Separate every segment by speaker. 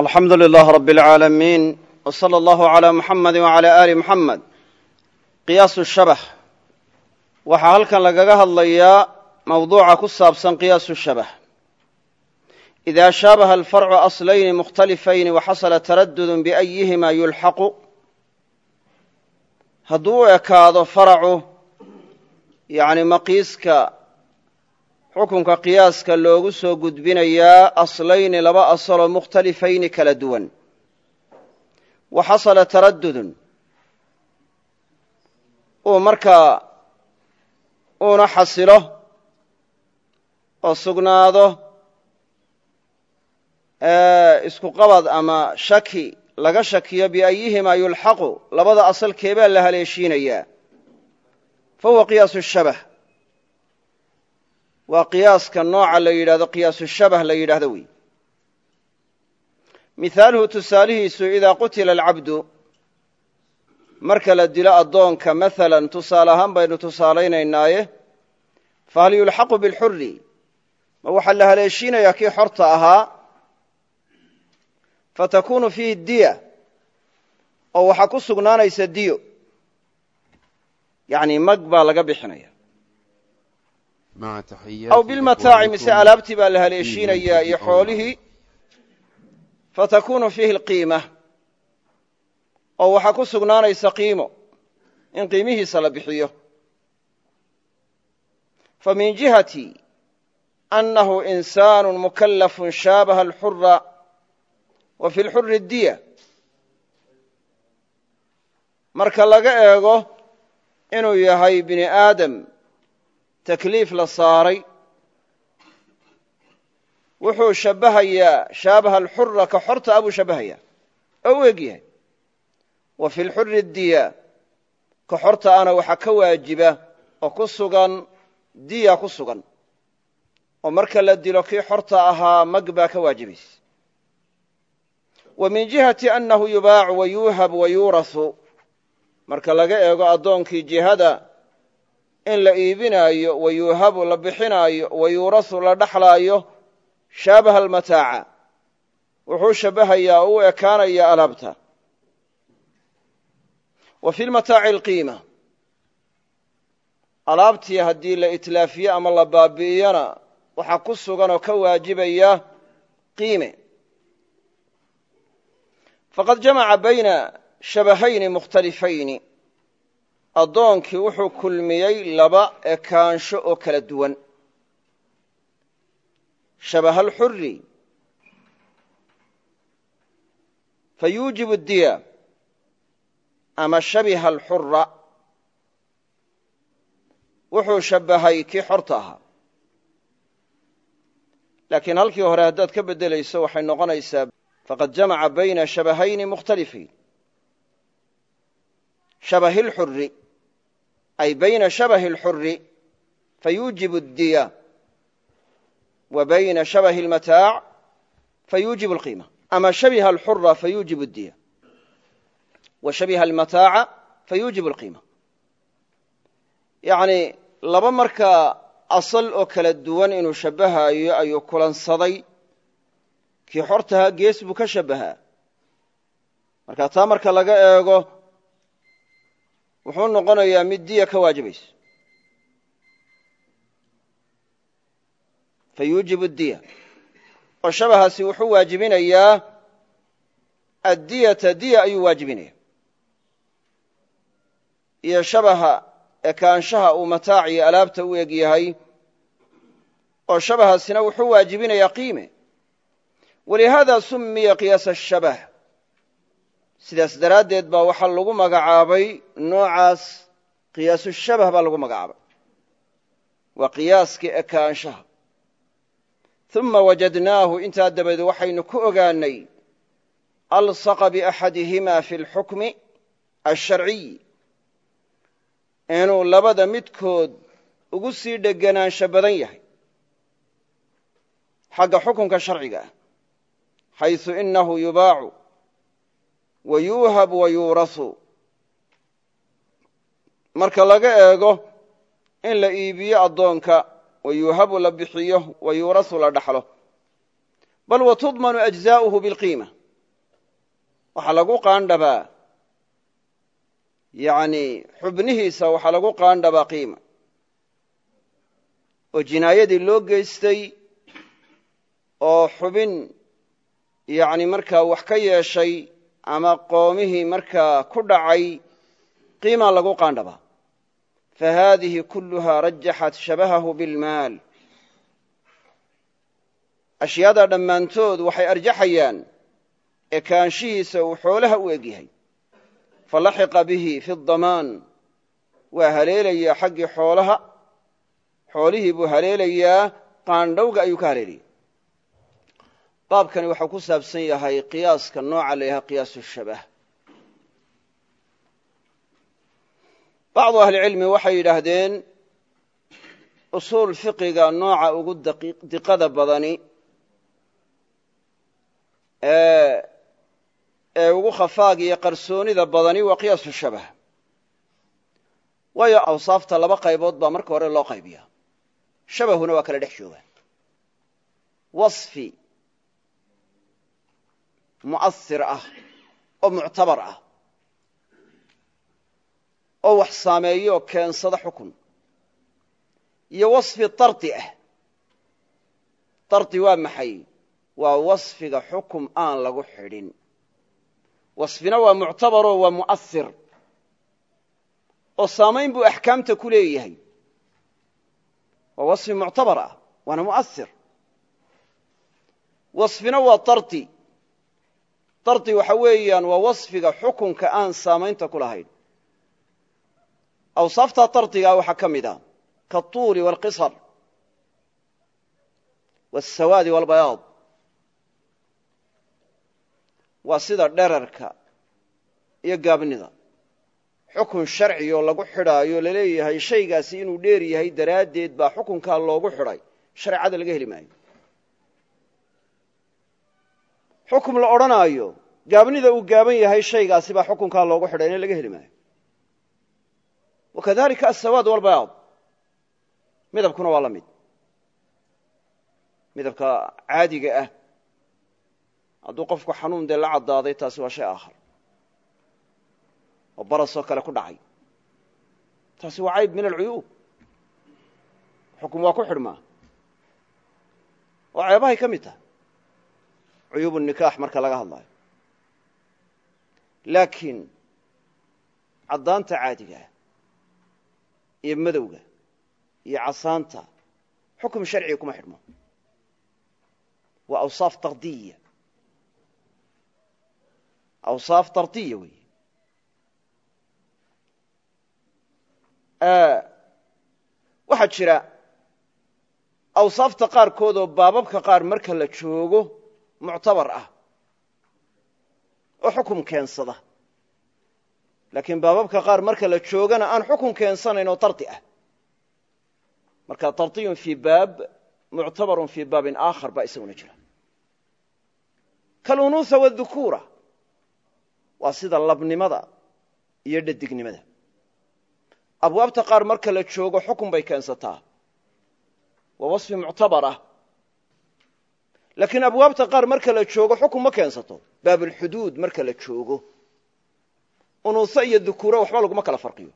Speaker 1: alxamdu lilah rab اlcaalamiin w slى allahu عalى muxamadi wعalى ali muxamed qiyaasu shabax waxaa halkan lagaga hadlayaa mawduuca ku saabsan qiyaasu shabax ida shaabaha alfarcu aslayni mukhtalifayni waxasala taradudun biأyihima yulxaqu hadduu u ekaado faracu yani maqiiska xukunka qiyaaska loogu soo gudbinayaa aslayni laba asaloo mukhtalifayni kala duwan. Wa xasala taradudun uu markaa uuna xasilo oo sugnaado isku qabad ama shaki laga shakiyo biayihimaa yulxaqu labada asal keebaa la haleeshiinayaa. Fa huwa qiyaasu shabah waa qiyaaska nooca la yidhahdo qiyaasu shabah la yidhahdo wey mihaaluhu tusaalihiisu idaa qutila alcabdu marka la dilo addoonka maalan tusaale ahaan baynu tusaalaynaynaaye fahal yulxaqu bilxuri ma waxaa la haleeshiinayaa kii xorta ahaa? Fatakunu fiihi diya oo waxaa ku sugnaanaysa diyo. Yani mag baa laga bixinaya aw bilmataaci mise alaabtii baa la haleeshiinayaa iyo xoolihii fatakunu fiihi alqiima oo waxaa ku sugnaanaysa qiimo in qiimihiisa la bixiyo famin jihati annahu insaanu mukallafun shaabaha alxura wa fi lxuri diya marka laga eego inuu yahay bini aadam takliif la saaray wuxuu shabbahayaa shaabaha alxura ka xorta a buu shabbahayaa oo u eg yahay. Wa fi lxuri diya ka xorta ana waxaa ka waajiba oo ku sugan diya ku sugan. Oo marka la dilo kii xorta ahaa mag baa ka waajibaysa wa jihati annahu yubaacu wa yuuhab wa yuurasu. Marka laga eego addoonkii jihada in la iibinaayo wa yuuhabu la bixinaayo wa yuurasu la dhaxlaayo shaabaha almataaca. Wuxuu shabbahayaa oo u ekaanaya alaabta. Wa fi lmataaci alqiima. Alaabtii haddii la itlaafiye ama la baabi'iyana waxaa ku sugan oo ka waajibaya qiime. Faqad jamaca bayna shabahayni mukhtalifayni addoonkii wuxuu kulmiyey laba ekaansho oo kala duwan. Shabaha alxuri fa yuujibu diya. Ama shabiha alxura wuxuu shabbahay kii xorta ahaa. Laakiin halkii hore haddaad ka beddelayso waxay noqonaysaa faqad jamaca bayna shabahayni mukhtalifayn shabahi اlxuri ay bayna shabahi اlxuri fayuujibu اdiya wa bayna shabahi اlmataac fayuujibu اlqiima ama shabiha alxura fayuujibu اdiya wa shabiha almataaca fayuujibu اlqiima yacni laba markaa asal oo kala duwan inuu shabbahaayo ayuu kulansaday kii xortahaa gees buu ka shabbahaa marka taa marka laga eego wuxuu noqonayaa mid diya ka waajibayso fa yuujibu diya oo shabahaasi wuxuu waajibinayaa addiyata diya ayuu waajibinaya iyo shabaha ekaanshaha uu mataac iyo alaabta u eg yahay oo shabahaasina wuxuu waajibinayaa qiime. Walihaada sumiya qiyaasa ashabah sidaas daraaddeed baa waxaa lagu magacaabay noocaas qiyaasu shabah baa lagu magacaabay. Waa qiyaaskii ekaanshaha. Uma wajadnaahu intaa dabadeed waxaynu ku ogaanay alsaqa biaxadihima fi lxukmi alsharciy inuu labada midkood ugu sii dheganaansho badan yahay. Xagga xukunka sharciga ah. Xaysu inahu yubaacu wa yuuhab wa yuurasu marka laga eego in la iibiyo addoonka wa la bixiyo wa yuurasu la dhaxlo. bal wa tudmanu ajzaa'uhu bilqiima waxaa lagu qaandhabaa. Yani xubnihiisa waxaa lagu qaandhabaa qiima. Oo jinaayadii loo geystay oo xubin yani markaa wax ka yeeshay ama qoomihii markaa ku dhacay qiimaa lagu qaandhabaa fa haadihi kulluhaa rajaxat shabahahu bilmaal. Ashyaada dhammaantood waxay arjaxayaan ekaanshihiisa uu xoolaha u eg yahay falaxiqa bihi fi damaan. Waa haleelayaa xaggii xoolaha xoolihii buu haleelayaa qaandhowga ayuu ka haleelaya baabkani waxau ku saabsan yahay qiyaaska nooca la yhaha qiyaasu shabah. Bacdu ahlicilmi waxay yidhaahdeen usuul fiqiga nooca ugu diqada badani ee ugu khafaag iyo qarsoonida badani waa qiyaasu shabah. Waayo awsaafta laba qaybood baa marka hore loo qaybiya shabahuna waa kala dhex jooga mu'asir ah oo muctabar ah oo wax saameeyo oo keensada xukun iyo wasfi dardi ah. Dardi waa maxay? Waa wasfiga xukum aan lagu xidhin. Wasfina waa muctabaroo waa mu'asir oo saamayn buu axkaamta ku leeyahay. Waa wasfi muctabar ah waana mu'asir wasfina waa dardi dardi waxa weeyaan waa wasfiga xukunka aan saamaynta ku lahayn. Awsaafta dardigaa waxaa ka mid a kaatuuli waalqisar waاsawaadi waalbayaad waa sida dherarka iyo gaabnida. Xukun sharci oo lagu xidhaayo la leeyahay shaygaasi inuu dheer yahay daraaddeed baa xukunkaa loogu xidhay. Shareecada laga heli maayo xukum la odhanaayo. Gaabnida uu gaaban yahay shaygaasi baa xukunkaa loogu xidhayna laga heli maayo. Wakadalika asawaad walbayaad midabkuna waa la mid. Midabka caadiga ah. Hadduu qofku xanuun dee la caddaaday taasi waa shay aakhar. Oo barasoo kale ku dhacay. Taasi waa cayb min alcuyuub xukum waa ku xidhmaa. Oo ceebahay ka mid tahay cuyuub nikaax marka laga hadlayo laakiin caddaanta caadiga ah iyo madowga iyo casaanta xukum sharciga kuma xidhmo. Waa awsaaf dardiya awsaaf dardiya weeye. Waxaa jira awsaafta qaarkood oo baababka qaar marka la joogo muctabar ah oo xukum keensada. Laakiin baababka qaar marka la joogana aan xukun keensanayn oo dardi ah. Marka dardiyun fii baab muctabarun fii baabin aakhar baa isaguna jira. Kalunuuha wadukuura waa sida labnimada iyo dhadignimada abwaabta qaar marka la joogo xukun bay keensataa. Waa wasfi laakiin abwaabta qaar marka la joogo xukun ma keensato. Baabulxuduud marka la joogo. Unuusa iyo dukuuro waxba laguma kala farqiyo.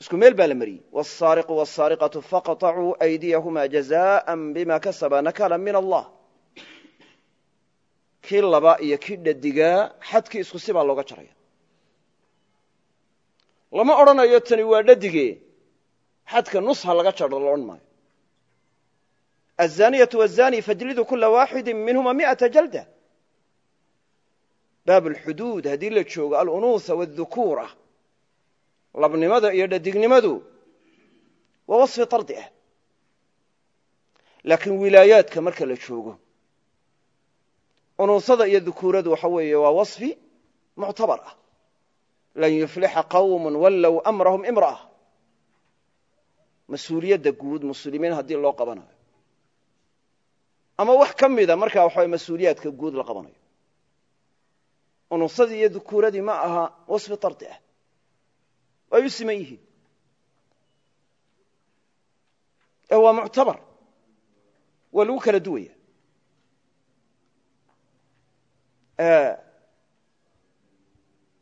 Speaker 1: Isku meel baa la mariyey. Wasaariqu wasaariqatu faqطacuu aydiyahumaa jazaan bima kasaba nakala min allah. Kii laba iyo kii dhadigaa xadkii isku sibaa looga jaraya. Lama odhanayo tani waa dhadige xadka nusha laga jaro la odhan maayo. الزانية والزاني fajlidu kula waaxidi minhuma miئaةa jalda baab اlxuduud haddii la joogo alunuuha wاdhukuura labnimada iyo dhadignimadu waa wasfi dardi ah laakiin wilaayaadka marka la joogo unuusada iyo dhukuuradu waxa weeye waa wasfi muctabar ah lan yuflixa qawm wallow amrahum imra'a mas-uuliyadda guud muslimiin haddii loo qabanayo ama wax ka mida markaa waxa mas'uuliyaadka guud la qabanayo. Unuusadii iyo dhukuuradii ma aha wasfi dardi ah. Way u siman yihiin. Ee waa muctabar. Waa lagu kala duwaya.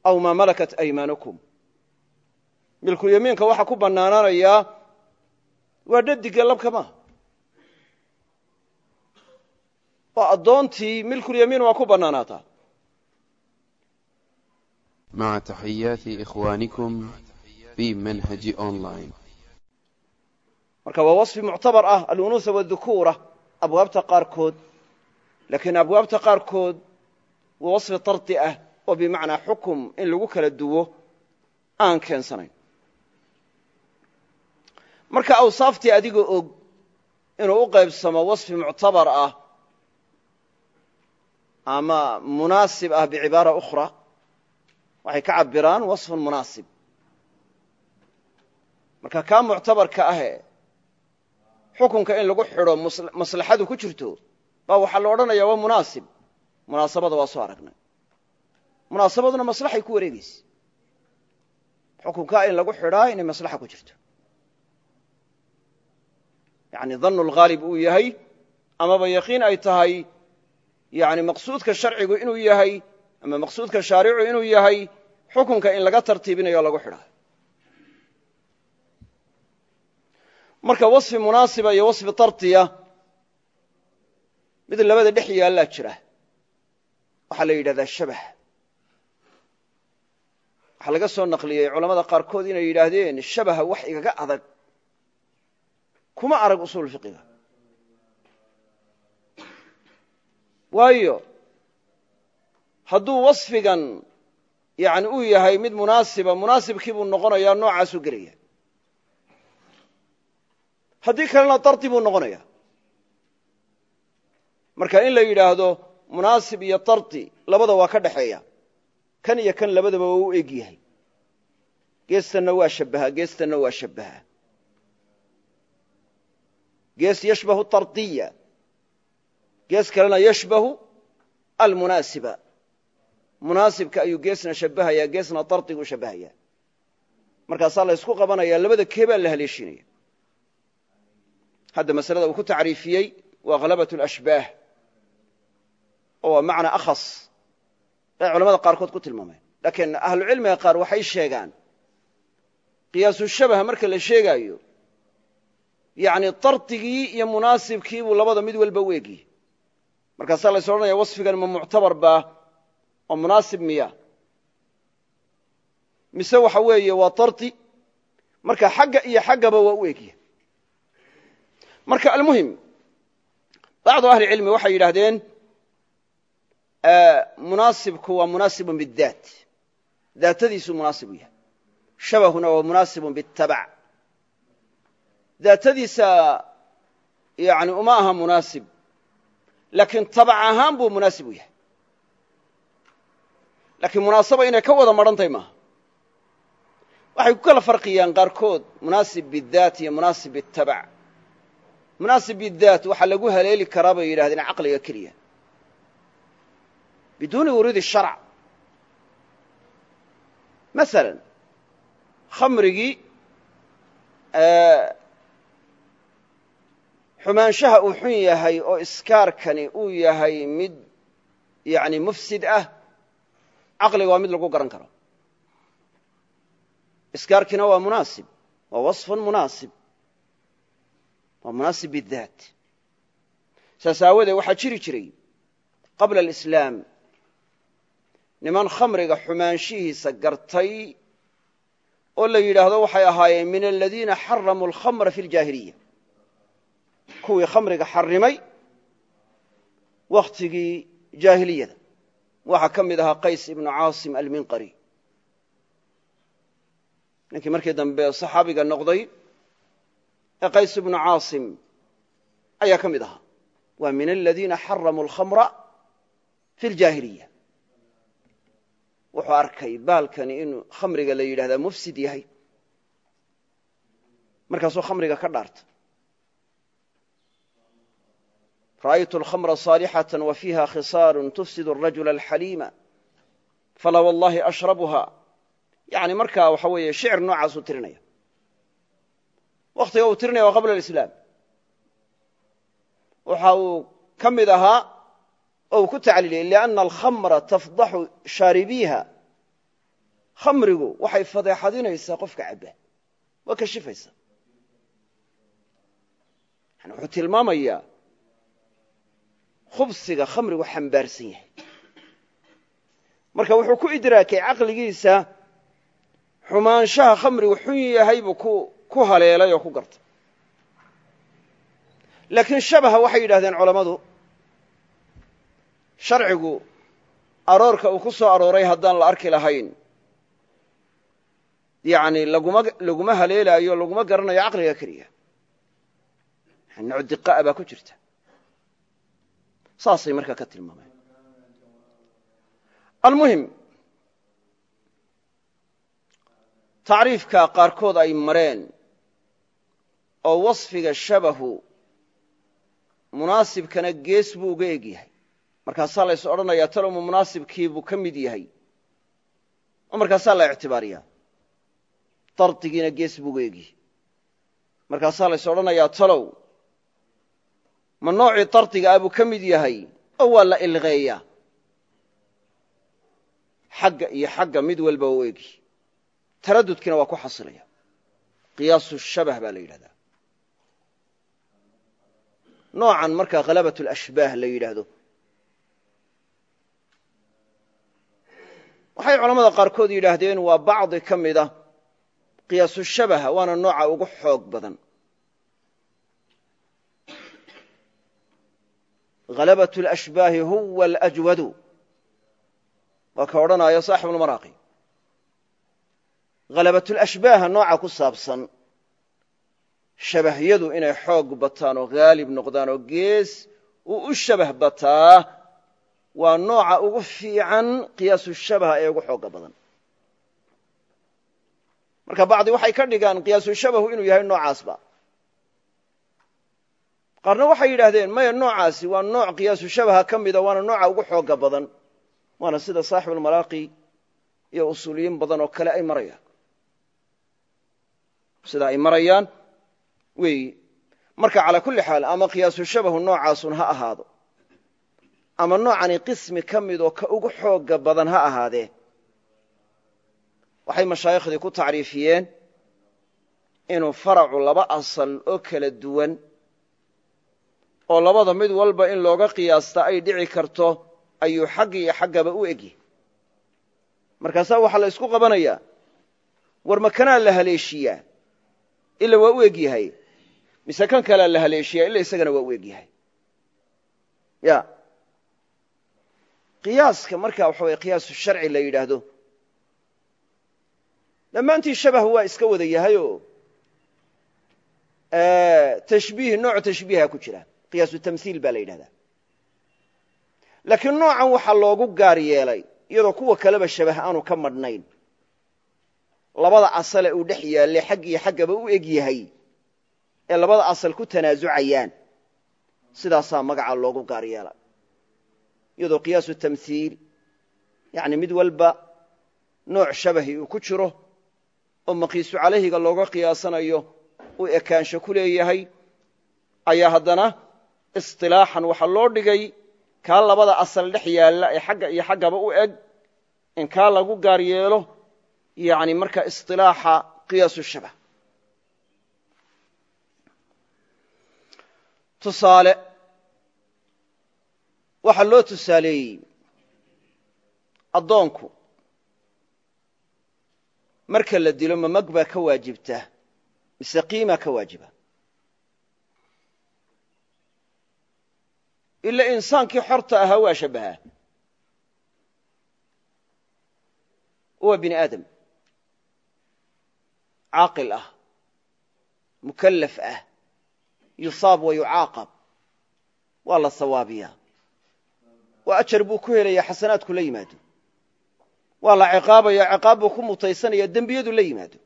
Speaker 1: Aw maa malakat aymaanukum milkulyamiinka waxaa ku bannaanaanayaa waa dhadigga labka maaha oo addoontii milkulyamiin waa ku bannaanaataa
Speaker 2: مع تحيات إخوانكم في منهج أونلاين
Speaker 1: marka waa waصfi muctabar ah alunuuha wاdhukuura abwaabta qaarkood laakiin abwaabta qaarkood waa waصfi tardi ah oo bimacnaa xukum in lagu kala duwo aan keensanayn marka awsaaftii adigoo og inuu u qaybsamo waصfi muctabar ah ama munaasib ah bicibaara ukhra waxay ka cabiraan waصfun munaasib. Marka kaa muctabarka ahe xukunka in lagu xidho maslaxadu ku jirto baa waxaa la odhanaya waa munaasib. Munaasabada waa soo aragnay. Munaasabaduna maslaxay ku wareegeysa xukunkaa in lagu xidhaa inay maslaxa ku jirto. Yani danu lghaalib uu yahay amaba yaqiin ay tahay yani maqsuudka sharcigu inuu yahay ama maqsuudka shaaricu inuu yahay xukunka in laga tartiibinayo lagu xidhaa marka waصfi munaasiba iyo waصfi tardiya mid labada dhex yaallaa jira. Waxaa la yidhahdaa shabah waxaa laga soo naqliyey culamada qaarkood inay yidhaahdeen shabaha wax igaga adag. Kuma arag usuul fiqiga waayo hadduu waصfigan yani uu yahay mid munaasiba munaasibkii buu noqonayaa noocaasuu gelaya. Haddii kalena dardi buu noqonaya marka in la yidhaahdo munaasib iyo dardi labada waa ka dhexeeya kan iyo kan labadaba waa u eg yahay. Geestanna waa shabbaha geestanna waa shabbaha. Gees yashbahu dardiya gees kalena yashbahu almunaasiba. Munaasibka ayuu geesna shabbahaya geesna dardiguu shabbahaya markaasaa la ysku qabanaya labada keebaa la haleeshinaya hadda masalada uu ku tacriifiyey waa khalabat alashbaah oo waa macna akhas bay culamada qaarkood ku tilmaameen. Laakiin ahlucilmiga qaar waxay sheegaan qiyaasu shabaha marka la sheegaayo yani dardigii iyo munaasibkii buu labada mid walba egiyey markaasaa la ys odhanaya wasfigan ma muctabar baa oo munaasib miya. Mise waxa weeye waa dardi marka xagga iyo xaggaba waa u egya marka almuhim bacdu ahli cilmi waxay yidhaahdeen munaasibku waa munaasibun bidaat daatadiisuu munaasib u yahay. Shabahuna waa munaasibun biاtabac daatadiisa yani uma aha munaasib laakiin tabac ahaan buu munaasib u yahay. Laakiin munaasaba inay ka wada marantahy maaha. Waxay ku kala farqiyaan qaarkood munaasib bidaat iyo munaasib bitabac. Munaasib bidaat waxaa lagu haleeli karaa bay yidhahdeen caqliga keliya. Biduuni wuruudi sharc. Maala khamrigii xumaanshaha uu xun yahay oo iskaarkani uu yahay mid yani mufsid ah caqliga waa mid lagu garan karo. Iskaarkiina waa munaasib waa waصfun munaasib waa munaasib bidaat saas aawadeed waxaa jiri jiray qabla alislaam niman khamriga xumaanshihiisa gartay oo la yidhaahdo waxay ahaayeen min aladiina xaramuu alkhamra fi ljaahiliya kuwii khamriga xarimay wakhtigii jaahiliyada. Waxaa ka mid ahaa qays ibnu caasim alminqari. Ninkii markii dambe saxaabiga noqday ee qays ibnu caasim ayaa ka mid ahaa. Waa min aladiina xaramuu alkhamra fi ljaahiliya wuxuu arkay baalkani inuu khamriga la yidhahdaa mufsid yahay. Markaasuu khamriga ka dhaarta ra'aytu alkhamra saalixatan wa fiiha khisaalun tufsid arajula alxaliima falaa wallahi ashrabuha yani markaa waxa weeye shicir noocaasuu tirinaya wakhtiga uu tirinaya waa qabla alislaam waxa uu ka mid ahaa oo uu ku tacliiliyey lianna alkhamra tafdaxu shaaribiiha khamrigu waxay fadeexadinaysaa qofka cabba waa kashifaysa yani wuxuu tilmaamayaa khubsiga khamrigu xambaarsan yahay. Marka wuxuu ku idraakay caqligiisa xumaanshaha khamrigu xun yahay buu ku haleelay oo ku gartay. Laakiin shabaha waxay yidhahdeen culammadu sharcigu aroorka uu ku soo arooray haddaan la arki lahayn yani laguma haleelaayo laguma garanayo caqliga keliya. Diqa'a baa ku jirta saasay markaa ka tilmaameen. Almuhim tacriifka qaarkood ay mareen oo wasfiga shabahu munaasibkana gees buu uga eg yahay. Markaasaa lays odhanayaa talomu munaasibkiibuu ka mid yahay. Oo markaasaa la ictibaariyaa. Dardigiina gees buu uga egyahay markaasaa lays odhanayaa talow ma noocii dardiga ah buu ka mid yahay oo waa la ilqeeyaa. Xagga iyo xagga mid walba u egi taradudkiina waa ku xasilaya. Qiyaasu shabah baa la yidhahdaa. Noocan markaa khalabat lashbaah la yidhaahdo. Waxay culamada qaarkood yidhaahdeen waa bacdi ka mida qiyaasu shabaha waana nooca ugu xoog badan halabat lashbaahi huwa alajwadu waa ka odhanaya saaxibu lmaraaqi halabatulashbaaha nooca ku saabsan shabahyadu inay xoog bataan oo haalib noqdaan oo gees uu u shabah bataa waa nooca ugu fiican qiyaasu shabaha ee ugu xooga badan marka bacdi waxay ka dhigaan qiyaasu shabahu inuu yahay noocaasba qaarna waxay yidhaahdeen maya noocaasi waa nooc qiyaasu shabaha ka mida waana nooca ugu xooga badan. Waana sida saaxibulmalaaqi iyo usuuliyiin badan oo kale ay marayaan. Sida ay marayaan weeyi marka calaa kulli xaal ama qiyaasu shabahu noocaasun ha ahaado ama noocani qismi ka midoo ka ugu xooga badan ha ahaadee waxay mashaayikhdii ku tacriifiyeen inuu faracu laba asal oo kala duwan oo labada mid walba in looga qiyaasta ay dhici karto ayuu xagg iyo xaggaba u egyahy markaasaa waxaa la ysku qabanayaa war makanaa la haleeshiyaa? Ila waa u eg yahay? Mise kan kalea la haleeshiyaa? Ila isagana waa u eg yahay? Ya. Qiyaaska markaa waxa weye qiyaasu sharci la yidhaahdo. Dhammaantii shabah waa iska wada yahayoo tashbiih nooc tashbiiha ku jira qiyaasu tamhiil baa la yidhahdaa. Laakiin noocan waxaa loogu gaar yeelay iyadoo kuwa kaleba shabah aanu ka madhnayn labada asale uu dhex yaalle xag xaggaba u eg yahay ee labada asal ku tanaasucayaan sidaasaa magaca loogu gaar yeelay. Iyadoo qiyaasu tamhiil yani mid walba nooc shabahi uu ku jiro oo maqiisu calayhiga looga qiyaasanayo uu ekaansho ku leeyahay ayaa haddana isilaaxan waxaa loo dhigay kaa labada asal dhex yaalla ee xagga iyo xaggaba u eg in kaa lagu gaar yeelo yani marka isilaaxa qiyaasu shabah tusaale waxaa loo tusaaleeyey addoonku. Marka la dilo mamag baa ka waajibta mise qiimaa ka waajiba ila insaankii xorta ahaa waa shabbahaa waa bini aadam. Caaqil ah. Mukallaf ah. Yusaab wa yucaaqab. Waa la sawaabiyaa. Waa ajar buu ku helaya xasanaadku la yimaado. Waa la ciqaabaya ciqaab buu ku mutaysanaya dembiyadu la yimaado.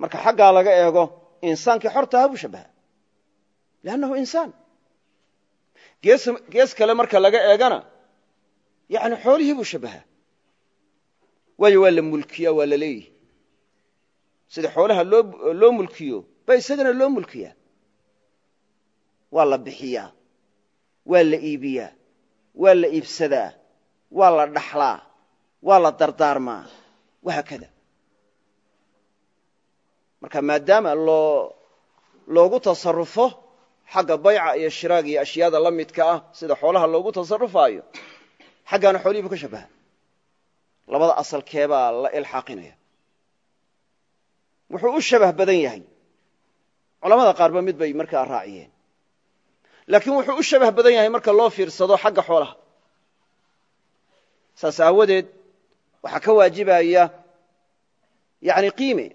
Speaker 1: Marka xaggaa laga eego insaankii xorta ahaa buu shabbaha lannahu insaan gees kale marka laga eegana yani xoolihii buu shabbahaa waayo waa la mulkiyaa waa la leeyihi sida xoolaha loo mulkiyo ba isagana loo mulkiyaa waa la bixiyaa waa la iibiyaa waa la iibsadaa waa la dhaxlaa waa la dardaarmaa wahaakada marka maadaama loo loogu tasarufo xagga bayca iyo shiraaga iyo ashyaada la midka ah sida xoolaha loogu tasarufaayo xaggaana xoolihii buu ka shabaha. Labada asalkeebaa la ilxaaqinaya. Wuxuu u shabah badan yahay. Culamada qaarba mid bay markaa raaciyeen. Laakiin wuxuu u shabah badan yahay marka loo fiirsado xagga xoolaha. Saas aawadeed waxaa ka waajibaya yani qiime.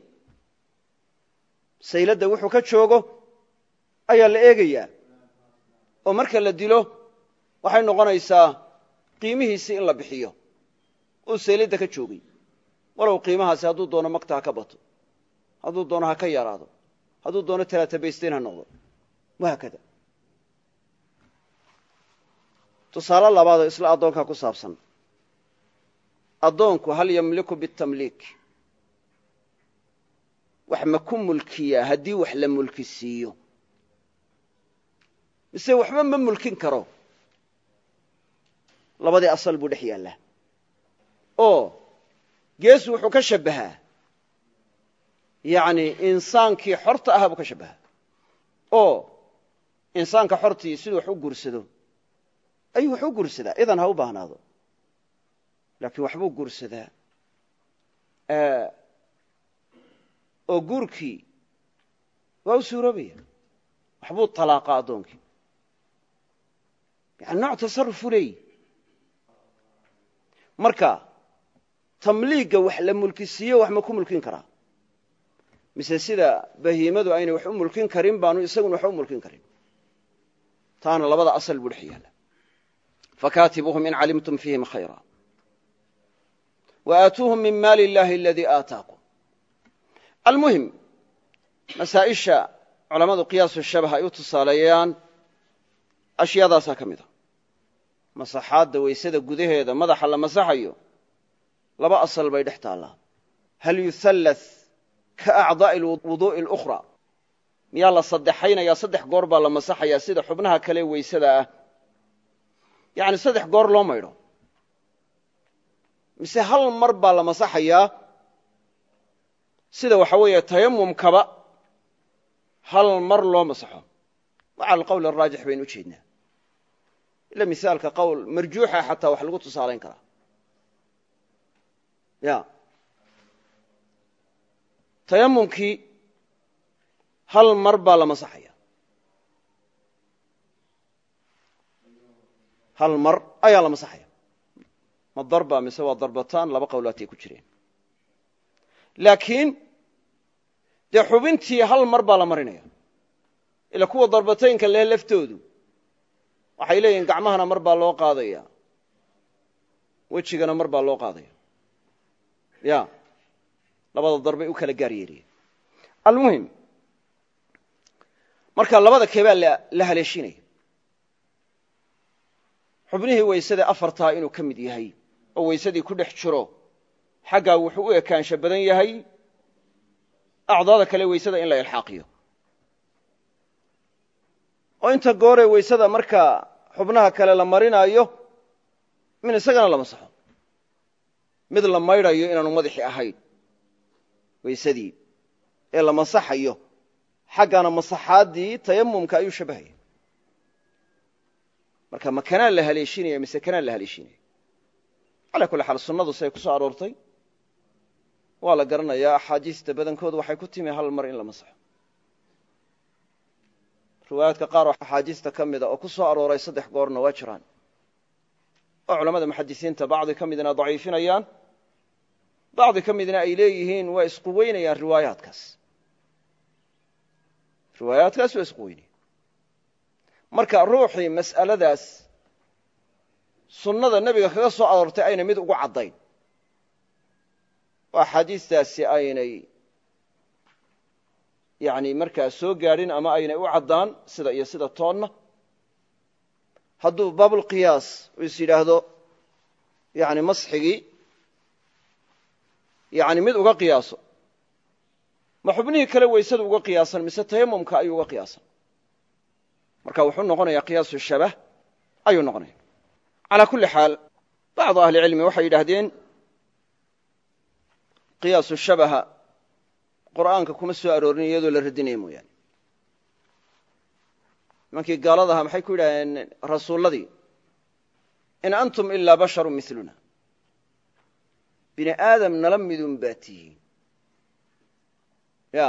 Speaker 1: Sayladda wuxuu ka joogo ayaa la eegayaa oo marka la dilo waxay noqonaysaa qiimihiisii in la bixiyo. Uu sayladda ka joogay. Walow qiimahaasi hadduu doono makta ha ka bato. Hadduu doono ha ka yaraado. Hadduu doono talaata baysteyn ha noqdo. Wahaakada tusaale labaadoo isla addoonkaa ku saabsan. Addoonku hal yamliku bitamliik. Wax ma ku mulkiyaa haddii wax la mulki siiyo mise waxba ma mulkin karo. Labadii asal buu dhex yaallaa oo gees wuxuu ka shabbahaa. Yacni insaankii xorta ahaa buu ka shabbahaa. Oo insaanka xortii siduu wax u guursado. Ayuu wax u guursadaa idan ha u baahnaado. Laakiin waxbuu guursadaa. Oo guurkii waa u suuroobaya waxbuu talaaqa addoonkii nooc tasarufuu leeyi marka tamliigga wax la mulkisiiyo wax ma ku mulkin karaa. Mise sida bahiimadu aynay wax u mulkin karin baanu isaguna wax u mulkin karin. Taana labada asal buu dhex yaalla fakaatibuuhum in calimtum fiihim khayra waaatuuhum min maali illaahi aladii aataakum. Almuhim masaa'isha culammadu qiyaasu shabah ay u tusaaleeyaan ashyaadaasaa ka mid a. Masaxaadda weysada gudaheeda madaxa la masaxayo laba asal bay dhex taallaa. Hal yuhallath ka acdaa'i wuduu'i alukhraa miyaa la saddexaynayaa saddex goor baa la masaxayaa sida xubnaha kale weysada ah? Yacni saddex goor loo maydho. Mise hal mar baa la masaxayaa sida waxa weeye tayamumkaba hal mar loo masaxo. Wa cala alqowl araajix u jeednaa ila misaalka qowl marjuuxa xataa wax lagu tusaalayn karaa. Ya. Tayamumkii hal mar baa la masaxaya hal mar ayaa la masaxaya ma darba mise waa darbataan laba qowlaatay ku jireen. Laakiin dee xubintii hal mar baa la marinaya. Ila kuwa darbataynka leh laftoodu waxay leeyihiin gacmahana mar baa loo qaadaya. Wejigana mar baa loo qaadaya. Ya. Labada darbay u kala gaar yeeriyen almuhim marka labada keebaa la haleeshinaya. Xubnihii weysada afartaa inuu ka mid yahay oo weysadii ku dhex jiro xaggaa wuxuu u ekaansha badan yahay acdaada kale weysada in la ilxaaqiyo oo inta gooree weysada markaa xubnaha kale la marinaayo min isagana la masaxo mid la maydhayo inaanu madaxii ahayn weysadii ee la masaxayo xaggana masaxaaddii tayamumka ayuu shabbahaya marka ma kanaa la haleeshinaya mise kanaa la haleeshinaya? Calaa kulli xaal sunnadu siday ku soo aroortay. Waa la garanayaa axaadiista badankoodu waxay ku timi hal mar in la masaxo riwaayaadka qaar oo axaadiista ka mida oo ku soo arooray saddex goorna waa jiraan. Oo culammada muxadisiinta bacdi ka midna daciifinayaan bacdi ka midna ay leeyihiin waa isqu weynayaan riwaayaadkaas riwaayaadkaas waa isqu weynaya marka ruuxii mas'aladaas sunnada nebiga kaga soo aroortay ayna mid ugu caddayn. Oo axaadiistaasi aynay yani markaa soo gaadhin ama aynay u caddaan sida iyo sida toonna hadduu baabulqiyaas is yidhaahdo yani masxigii yani mid uga qiyaaso. Ma xubnihii kale weysada uga qiyaasan mise tayamumka ayuu uga qiyaasan? Marka wuxuu noqonaya qiyaasu shabah ayuu noqonaya calaa kulli xaal bacdu ahlicilmi waxay yidhaahdeen qiyaasu shabaha qur'aanka kuma soo aroorin iyadoo la radinaya mooyaane. Nimankii gaaladaha maxay ku yidhaaheen rasuulladii? In antum ilaa basharu miluna bini aadam nala midun baa tihiin ya.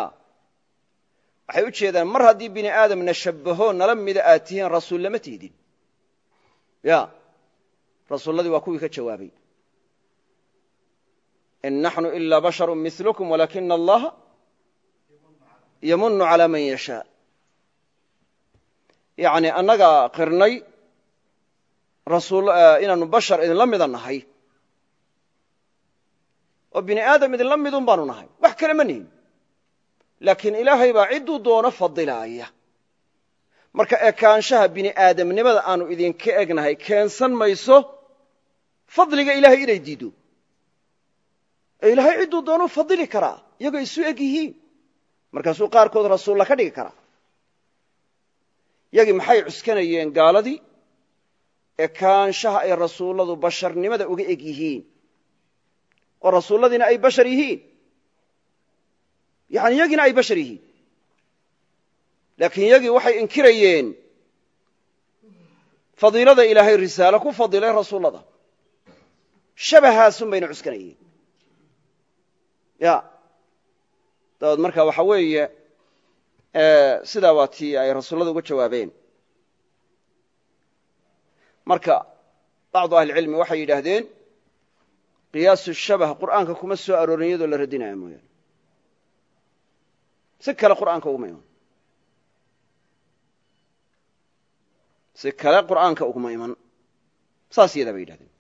Speaker 1: Waxay u jeedaan mar haddii bini aadamna shabbaho nala mida aad tihiin rasuul lama tihdin ya. Rasuulladii waa kuwii ka jawaabay. In naxnu ilaa basharu milkum walakina allaha yamunu calaa man yashaa. Yacni annagaa qirnay inaanu bashar idinla mida nahay. Oo bini aadam idinla midun baanu nahay. Wax kale ma nihin. Laakiin ilaahay baa cidduu doono fadilaaya marka ekaanshaha bini aadamnimada aanu idinka egnahay keensan mayso fadliga ilaahay inay diido. Ee ilaahay cidduu doonuu fadili karaa iyagoo isu eg yihiin markaasuu qaarkood rasuulla ka dhigi karaa. Yagii maxay cuskanayeen gaaladii? Ekaanshaha ay rasuulladu basharnimada uga eg yihiin. Oo rasuulladiina ay bashar yihiin. Yani yagiina ay bashar yihiin. Laakiin yagii waxay inkirayeen fadiilada ilaahay risaalo ku fadilay rasuullada. Shabahaasun bayna cuskanayeen ya dabeed marka waxa weeye sidaa waa tii ay rasuullada uga jawaabeen. Marka bacdu ahlicilmi waxay yidhaahdeen qiyaasu shabah qur'aanka kuma soo aroorin la radinaya mooyaane. Si kale qur'aanka uguma iman. Si kale qur'aanka uguma iman. Saas iyadaa bay yidhahdeen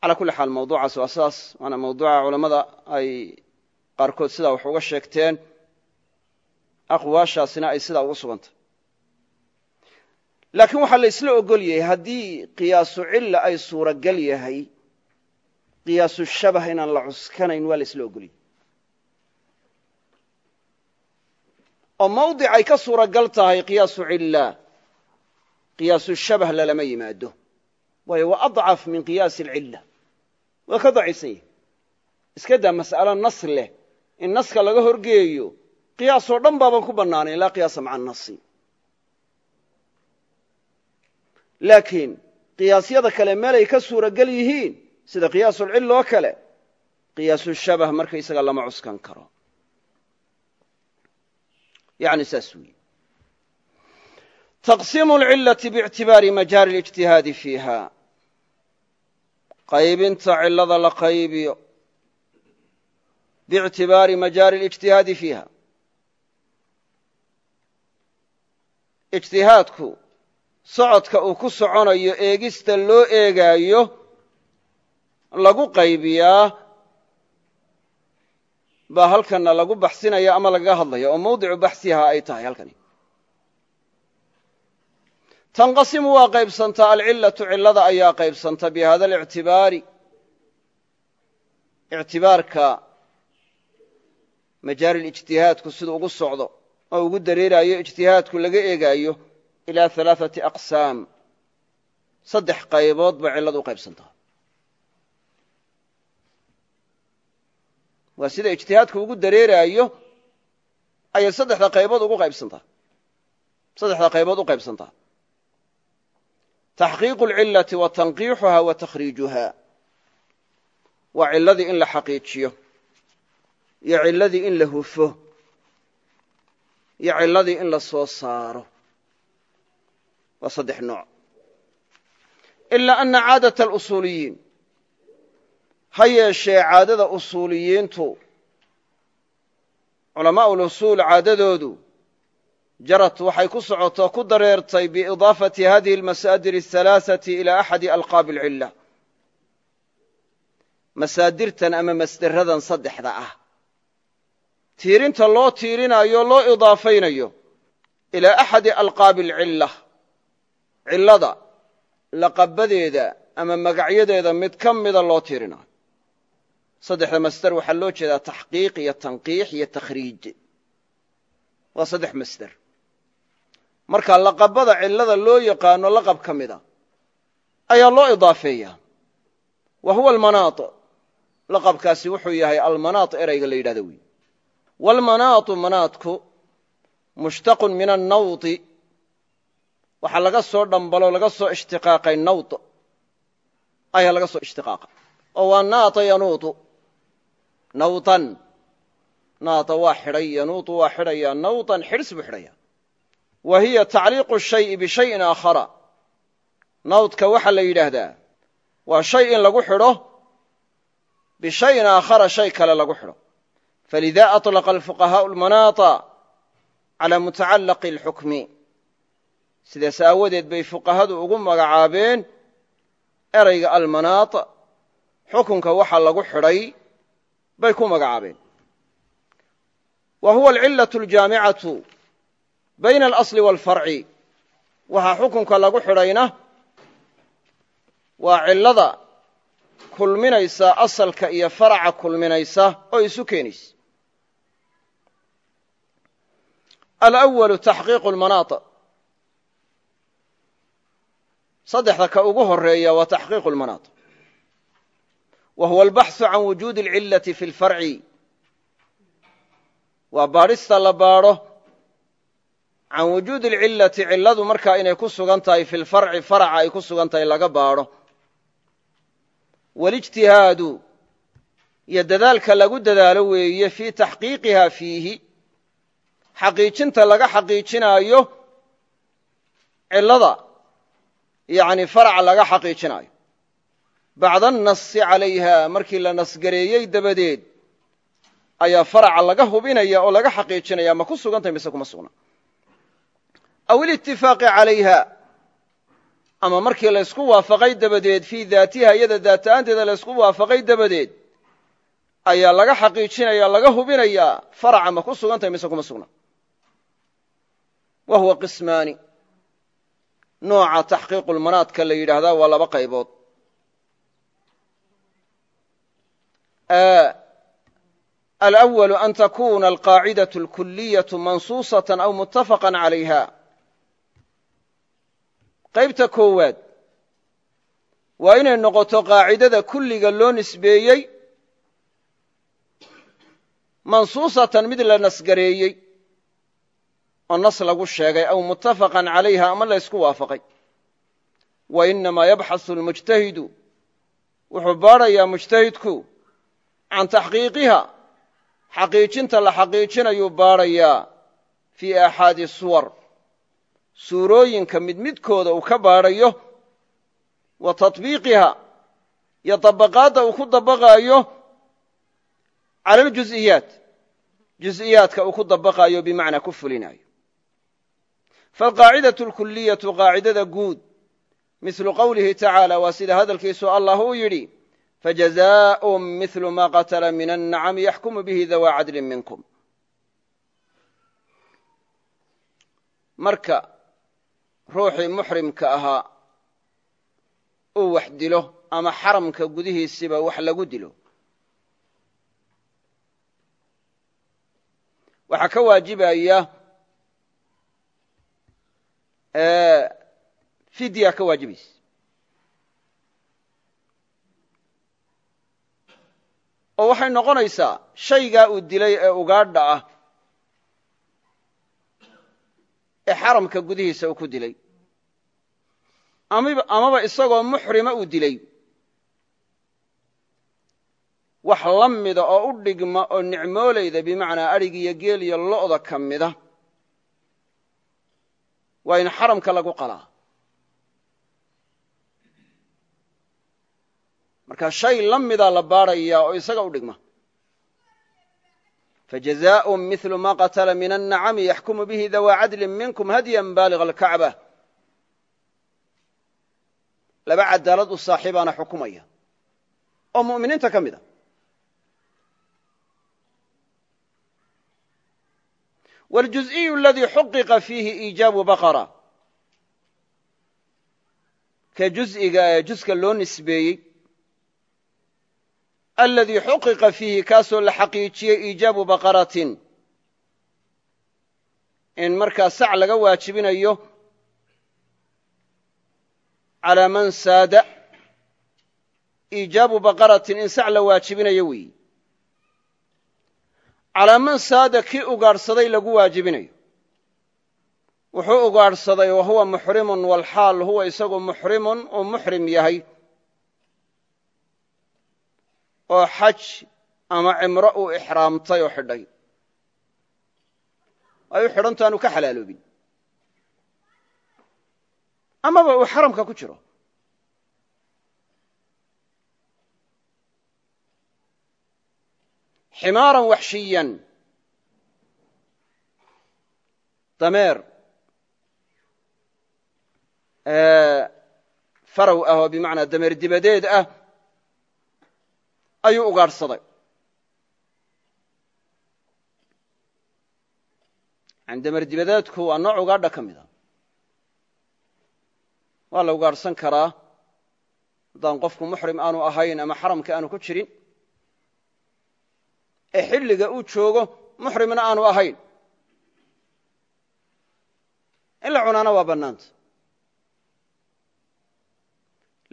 Speaker 1: calaa kulli xaal mawduucaas waa sidaas waana mawduuca culammada ay qaarkood sidaa wax uga sheegteen aqwaashaasina ay sidaa ugu sugantay. Laakiin waxaa la isla ogol yahay haddii qiyaasu cilla ay suuragal yahay qiyaasu shabah inaan la cuskanayn waa la isla ogol yahay. Oo mawdic ay ka suuragal tahay qiyaasu cilla qiyaasu shabah lalama yimaado. Waayo waa adcaf min qiyaasi alcilla. Waa ka daciifsan yahay. Iska daa mas'alo nas leh in naska laga horgeeyo qiyaasoo dhan baaban ku bannaanayn laa qiyaasa maca anasi laakiin qiyaasyada kale meelay ka suuragal yihiin sida qiyaasulcilla oo kale qiyaasu shabah markaysaga lama cuskan karo. Yani saas weeye. Taqsiimu alcillati biictibaari majaari اlijtihaadi fiiha. Qaybinta cillada la qaybiyo biictibaari majaari اlijtihaadi fiiha ijtihaadku socodka uu ku soconayo eegista loo eegaayo lagu qaybiyaa baa halkanna lagu baxsinaya ama lagaga hadlaya oo mawdicu baxsiha ay tahay halkani. Tanqasimu waa qaybsantaa alcillatu cillada ayaa qaybsanta bi hada alictibaari ictibaarka majaari lijtihaadku siduu ugu socdo oo ugu dareerayo ijtihaadku laga eegaayo ilaa alaaثati aqsaam. Saddex qaybood ba cilladu u qaybsantaa waa sida ijtihaadku ugu dareeraayo ayay saddexda qaybood ugu qaybsantaa saddexda qaybood u qaybsantaa taxqiiqu اlcillati wa tanqiixuha wa takhriijuha. Waa cilladii in la xaqiijiyo iyo cilladii in la hufo iyo cilladii in la soo saaro. Waa saddex nooc. Ilaa ana caadata alusuuliyiin. Ha yeeshee caadada usuuliyiintu culamaa ulusuul caadadoodu jarad waxay ku socoto ku dareertay biidaafati hadihi almasaadir ahalaaثati ilaa axadi alqaabi alcilla. Masaadirtan ama masderadan saddexda ah tiirinta loo tiirinayo loo idaafaynayo ilaa axadi alqaabi alcilla. Cillada laqabadeeda ama magacyadeeda mid ka mida loo tiirinayo. Saddexda masder waxaa loo jeedaa taxqiiq iyo tanqiix iyo takhriij. Waa saddex masder. Marka laqabada cillada loo yaqaano laqab ka mida ayaa loo idaafeeya wa huwa almanaad laqabkaasi wuxuu yahay almanaat erayga la yidhahdo wey waalmanaatu manaatku mushtaqun min annawdi waxaa laga soo dhambalo laga soo ishtiqaaqay nawd ayaa laga soo ishtiqaaqay oo waa naata yanuudu nawdan naata waa xidhay yanuudu waa xidhaya nawdan xidhis buu xidhaya wa hiya tacliiqu shayi bishayin aakhara nawdka waxaa la yidhaahdaa waa shay in lagu xidho bishayin aakhara shay kale lagu xidho falida aطlaqa alfuqahaau almanaata cala mutacallaqi اlxukmi sidaas aawadeed bay fuqahadu ugu magacaabeen erayga almanaat xukunka waxa lagu xidhay bay ku magacaabeen wa huwa alcilaة aljaamicatu bayna alasli wاlfarci waxaa xukunka lagu xidhayna waa cilada kulminaysa asalka iyo faraca kulminaysa oo isu keenaysa alأwalu taxqiiqu lmanaat saddexda ka ugu horeeya waa taxqiiqu lmanaat wa huwa albaxثu can wujuudi اlcilaةi fi اlfarci waa baadhista la baadho can wujuudi اlcilati ciladu markaa inay ku sugan tahay fi lfarci faraca ay ku sugan tahay laga baadho walijtihaadu iyo dadaalka lagu dadaalo weeye fii taxqiiqiha fiihi xaqiijinta laga xaqiijinaayo cilada yani faraca laga xaqiijinaayo. Bacda annasi calayha markii la nasgareeyey dabadeed ayaa faraca laga hubinaya oo laga xaqiijinaya ma ku sugan tahay mise kuma sugna. Aw ilitifaaqi calayha ama markii laysku waafaqay dabadeed fii daatiha iyada daata'aanteeda laysku waafaqay dabadeed ayaa laga xaqiijinaya laga hubinayaa faraca ma ku sugan tahay mise kuma sugna wa huwa qismaani nooca taxqiiqu lmanaadka la yidhaahdaa waa laba qaybood alأwalu an takuna alqaacidaة اlkuliyaة mansuusaة aw mutafaqا calayha qaybta koowaad waa inay noqoto qaacidada kulliga loo nisbeeyey mansuusatan mid la nasgareeyey oo nas lagu sheegay aw muttafaqan calayha ama laysku waafaqay. Wa inamaa yabxasu lmujtahidu wuxuu baadhayaa mujtahidku can taxqiiqiha xaqiijinta la xaqiijinayuu baadhayaa fii axaadi suwar. Suurooyinka mid midkooda uu ka baadhayo wa tatbiiqiha iyo dabaqaadda uu ku dabaqaayo cala aljuz'iyaat juz'iyaadka uu ku dabaqaayo bimacnaa ku fulinayo falqaacidatu lkuliyatu qaacidada guud milu qowlihi tacaala waa sida hadalkiisu allah uu yidhi fajazaa'un milu maa qatala min annacami yaxkumu bihi dawaa cadlin minkum marka ruuxii muxrimka ahaa uu wax dilo ama xaramka gudihiisiba wax lagu dilo waxaa ka fidya ka waajibaysa oo waxay noqonaysaa shaygaa uu dilay ee ugaadha ah ee xaramka gudihiisa uu ku dilay. Amaba isagoo muxrima uu dilay. Wax la mida oo u dhigma oo nicmoolayda bimacnaa adhig iyo geel iyo lo'da ka mida waa in xaramka lagu qalaa marka shay la mida la baadhayaa oo isaga u dhigma fajazaء mihlu ma qatla min الnacami yaxkumu bihi dawa cadli minkum hadyan baaliغa اlkacba laba cadaalad u saaxiibaana xukumaya oo mu'miniinta ka mid wاljuز'iy اladii xuqiqa fiihi iijaabu baqara ka juز'iga ee juska loo nisbeeyey aladii xuqiqa fiihi kaasoo la xaqiijiyey iijaabu baqaratin in markaa sac laga waajibinayo calaa man saada iijaabu baqaratin in sac la waajibinayo weeyi calaa man saada kii ugaadhsaday lagu waajibinayo. Wuxuu ugaadhsaday wa huwa muxrimun walxaal huwa isagu muxrimun uu muxrim yahay. Oo xaj ama cimro uu ixraamtay oo xidhay. Ay u xidhanto aanu ka xalaaloobin. Amaba uu xaramka ku jiro ximaaran waxshiyan. Dameer. Farow ah oo bimacnaa dameer dibadeed ah ayuu ugaadhsaday. Yani dameer dibadeedku waa nooc ugaadha ka mida. Waa la ugaadhsan karaa haddaan qofku muxrim aanu ahayn ama xaramka aanu ku jirin ee xilliga uu joogo muxrimna aanu ahayn. In la cunaana waa bannaanta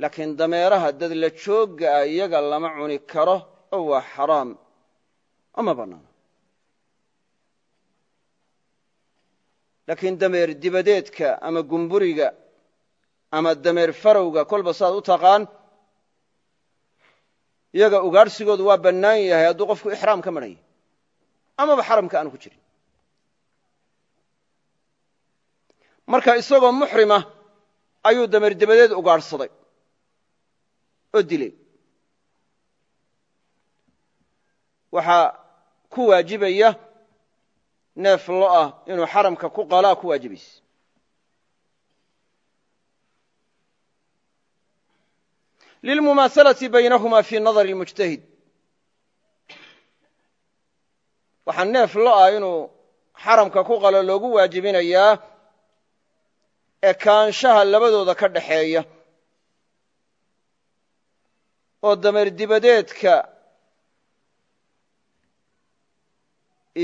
Speaker 1: laakiin dameeraha dad la joogga ah iyaga lama cuni karo oo waa xaraam oo ma bannaana. Laakiin dameer dibadeedka ama gumburiga ama dameer farowga kolba saad u taqaan iyaga ugaadhsigoodu waa bannaan yahay hadduu qofku ixraam ka marhaya amaba xaramka aanu ku jirin. Marka isagoo muxrima ayuu dameer dibadeed ugaadhsaday oo dilay. Waxaa ku waajibaya neef lo ah inuu xaramka ku qalaa ku waajibaysa lilmumaasalati baynahuma fii nadari mujtahid waxaa neef lo ah inuu xaramka ku qalo loogu waajibinayaa ee kaanshaha labadooda ka dhaxeeya oo dameer dibadeedka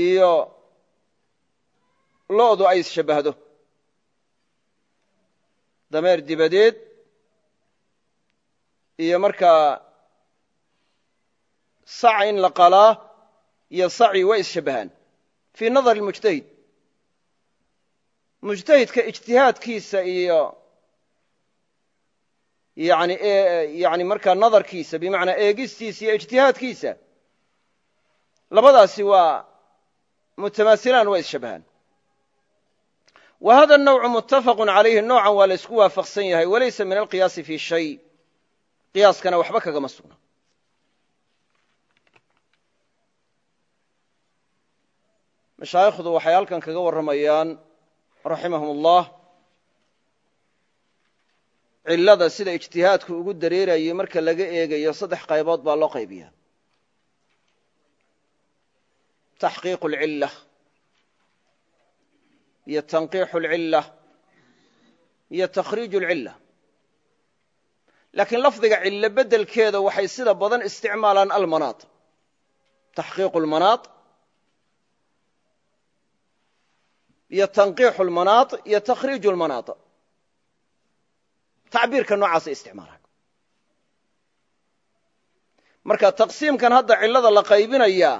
Speaker 1: iyo lo'du ay isshabbahdo dameer dibadeed iyo markaa sac in la qalaa iyo saci way isshabbahaan fii nadari mujtahid mujtahidka ijtihaadkiisa iyo yani yani markaa nadarkiisa bimacnaa eegistiisa iyo ijtihaadkiisa labadaasi waa mutamaasilaan waa isshabbahaan wa hada nawcu muttafaqu calayhi noocan waa la ysku waafaqsan yahay walaysa min alqiyaasi fi shay qiyaaskana waxba kagama sugna mashaayikhdu waxay halkan kaga warramayaan raximahum ullah cillada sida ijtihaadku ugu dareerayay marka laga eegayo saddex qaybood baa loo qaybiya taxqiiqu alcilla iyo tanqiixu alcilla iyo takhriiju alcilla laakiin lafdiga cillo beddelkeeda waxay sida badan isticmaalaan almanaad. Taxqiiqu almanaad iyo tanqiixu almanaad iyo takhriiju almanaad tacbiirka noocaasay isticmaalaan. Marka taqsiimkan hadda cillada la qaybinayaa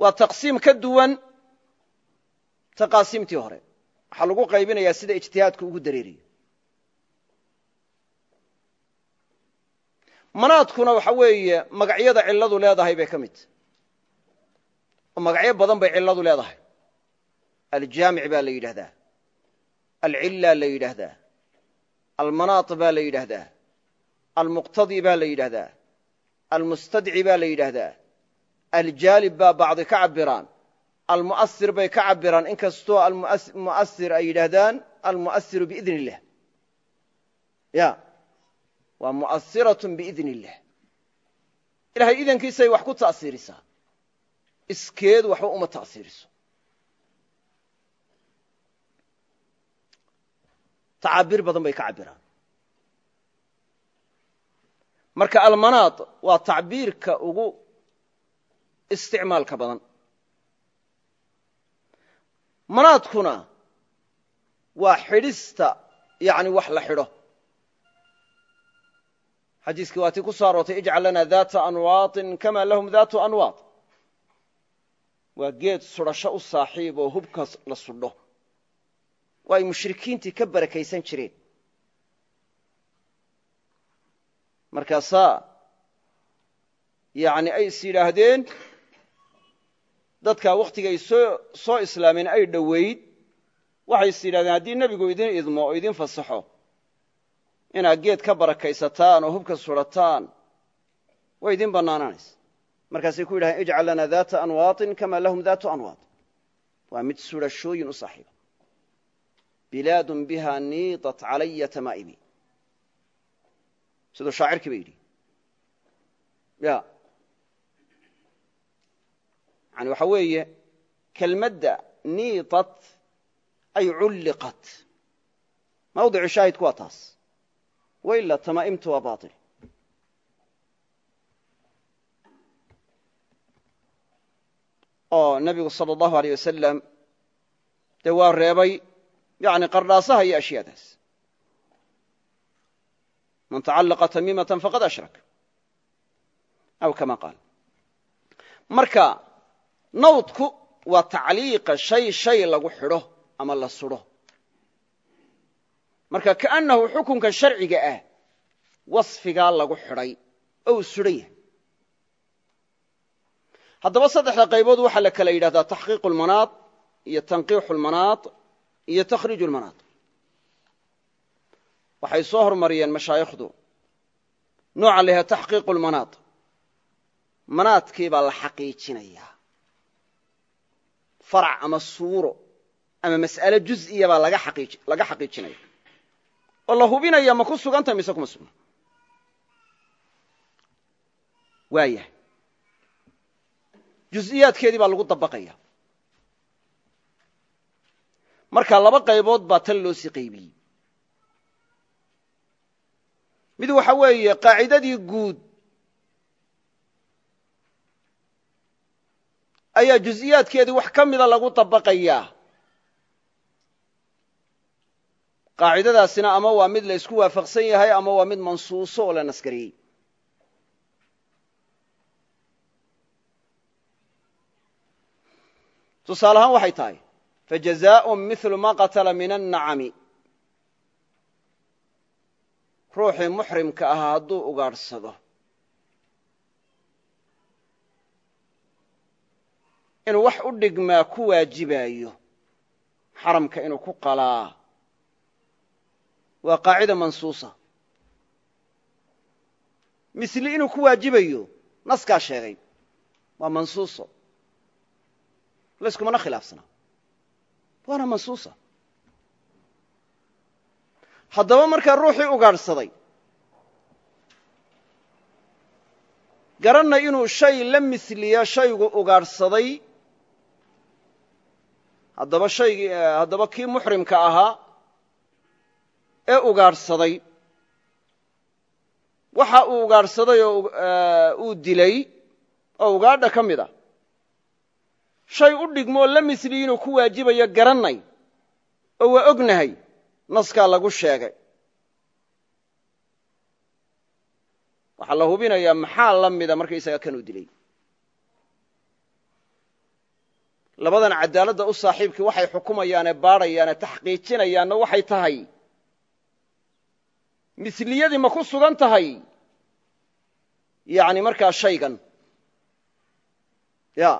Speaker 1: waa taqsiim ka duwan taqaasiimtii hore. Waxaa lagu qaybinayaa sida ijtihaadku ugu dareerayo manaadkuna waxa weeye magacyada cilladu leedahay bay ka mid. Oo magacyo badan bay cilladu leedahay. Aljaamic baa la yidhaahdaa alcilla la yidhaahdaa almanaat baa la yidhaahdaa almuqtadi baa la yidhaahdaa almustadci baa la yidhaahdaa aljaalib baa bacdi ka cabiraan almu'asir bay ka cabiraan in kastoo ay yidhaahdaan almu'asiru biidn illah waa mu'asiratun biidn illah ilahay idankiisay wax ku ta'siirisaa iskeed waxba uma ta'siiriso. Tacaabiir badan bay ka cabiraan marka almanaad waa tacbiirka ugu isticmaalka badan. Manaadkuna waa xidhista yani wax la xidho xadiiskii waa tii ku soo aroortay ijcal lana daata anwaaطin kama lahum daatu anwaad waa geed sudhasho u saaxiib oo hubka la sudho. Oo ay mushrikiintii ka barakaysan jireen. Markaasaa yani ay is yidhaahdeen dadkaa wakhtigay soo soo islaameen ay dhoweyd waxay is yidhahdeen haddii nebigu idin idmo oo idin fasaxo inaad geed ka barakaysataan oo hubka sudhataan way idin bannaanaanaysa. Markaasay ku yidhahdeen ijcal lana daata anwaaطin kama lahum daatu anwaad waa mid sudhashooyin u saaxiiba. Bilaadun biha niidat calaya tamaa'ibi. Siduu shaacirkii ba yidhi. Ya. Yani waxa weeye kelmadda niitat ay culliqat. Mawdicu shaahidku waa taas waila tamaa'imtu waa bail oo nebigu sala allahu aleyh wasalam dee waa reebay yani qardhaasaha iyo ashyaadaas man tacallaqa tamiimatan faqad ashrak aw kama qaal marka nawdku waa tacliiqa shay shay lagu xidho ama la sudho marka kaannahu xukunka sharciga ah wasfigaa lagu xidhay oo uu sudhan yahay. Haddaba saddexda qaybood waxaa la kala yidhahdaa taxqiiqu lmanaad iyo tanqiixu lmanaad iyo takhriiju lmanaad waxay soo hormariyeen mashaayikhdu. Nooca la taxqiiqu lmanaad manaadkii baa la xaqiijinayaa farac ama suuro ama mas'ale juz'iya baa laga xaqiijinaya oo la hubinaya ma ku sugantahay mise kuma sugna waayahay juز'iyaadkeedii baa lagu dabaqaya marka laba qaybood baa tan loo sii qaybiyey. Mid waxa weeye qaacidadii guud ayaa juز'iyaadkeedii wax ka mida lagu dabaqayaa qaacidadaasina ama waa mid laysku waafaqsan yahay ama waa mid mansuuso oo la nasgariyey tusaale ahaan waxay tahay fajazaaءun milu ma qatala min annacami ruuxii muxrimka ahaa hadduu ugaadhsado inuu wax u dhigmaa ku waajibaayo xaramka inuu ku qalaa waa qaacida mansuusa. Misli inuu ku waajibayo naskaa sheegay. Waa mansuuso. Layskumana khilaafsana. Waana mansuusa. Haddaba markaa ruuxii ugaadhsaday garanay inuu shay la misliyo shaygu ugaadhsaday haddaba shaygii haddaba kii muxrimka ahaa ee ugaadhsaday waxa uu ugaadhsaday oo uu dilay oo ugaadha ka mid a shay u dhigmoo la misliyi inuu ku waajibayo garannay oo waa ognahay naskaa lagu sheegay. Waxaa la hubinayaa maxaa la mida markaysaga kanuu dilay. Labadan cadaaladda u saaxiibkii waxay xukumayaane baadhayaane taxqiijinayaanna waxay tahay misliyadii ma ku sugan tahay? Yani markaa shaygan. Ya.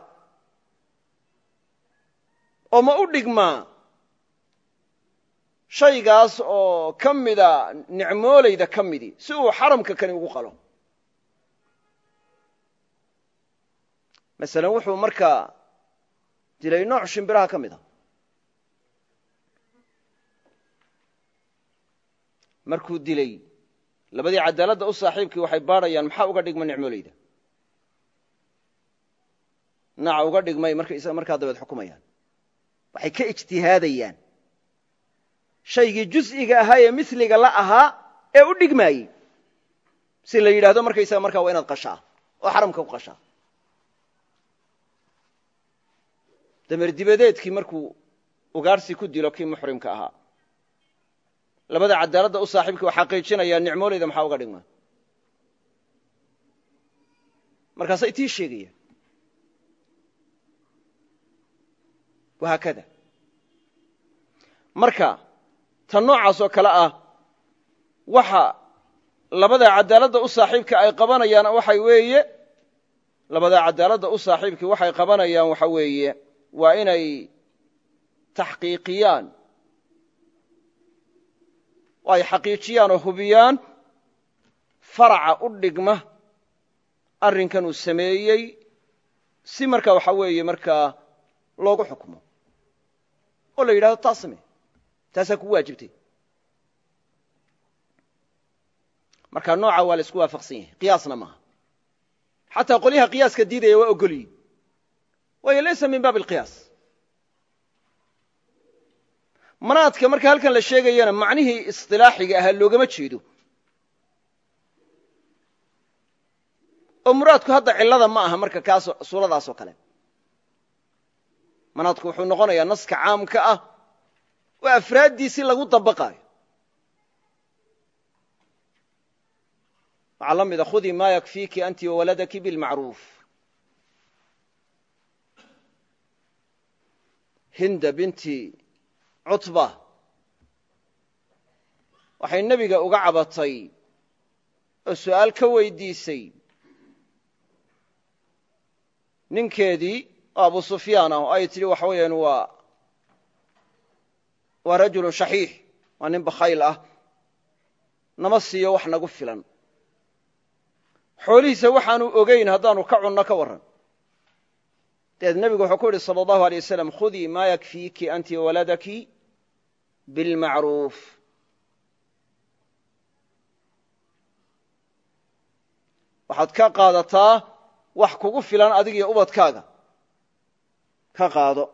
Speaker 1: Oo ma u dhigmaa shaygaas oo ka mida nicmoolayda ka midi si uu xaramka kani ugu qalo? Masalan wuxuu markaa dilay nooc shimbiraha ka mid a markuu dilay. Labadii cadaaladda u saaxiibkii waxay baadhayaan maxaa uga dhigma nicmoolayda naca uga dhigmay markaa dabeed xukumayaan. Waxay ka ijtihaadayaan. Shaygii jus'iga ahaa ee misliga la ahaa ee u dhigmaayey. Si la yidhahdo markaysaga markaa waa inaad qashaa oo xaramka ku qashaa. Damer dibadeedkii markuu ugaarsi ku dilo kii muxrimka ahaa labada cadaaladda u saaxiibkii waa xaqiijinayaa nicmoolayda maxaa uga dhigma? Markaasay tii sheegayaan wahaakada marka tan noocaas oo kale ah waxa labada cadaaladda u saaxiibka ay qabanayaan waxay weeye labada cadaaladda u saaxiibkii waxay qabanayaan waxa weeye waa inay taxqiiqiyaan oo ay xaqiijiyaan oo hubiyaan faraca u dhigma arrinkan uu sameeyey si marka waxa weeye markaa loogu xukmo oo la yidhahdo taas samee taasaa ku waajibtay. Marka nooca waa la isku waafaqsan yahay qiyaasna maaha xataa qolyaha qiyaaska diidaya waa ogolyihin waayo laysa min baabi alqiyaas manaadka marka halkan la sheegayana macnihii isilaaxiga ahaa loogama jeedo. Oo muraadku hadda cilada ma aha marka kaas suuradaas oo kale. Manaadku wuxuu noqonayaa naska caamka ah oo afraaddiisii lagu dabaqaayo. Waxaa la mida khudii ma yakfiiki anti wawaladaki bilmacruuf hinda binti cutba. Waxay nebiga uga cabatay oo su'aal ka weydiisay. Ninkeedii oo abu sufyaan ah oo ay tidhi waxa weeyaan waa waa rajulun shaxiix waa nin bakhayl ah. Nama siiyo wax nagu filan. Xoolihiisa waxaanu ogayn haddaanu ka cunno ka warran. Dabeed nebigu wuxuu ku yidhi sala allahu alay wasalam khudii maa yakfiiki anti waladaki bilmacruuf waxaad ka qaadataa wax kugu filan adiga iyo ubadkaaga. ka qaado.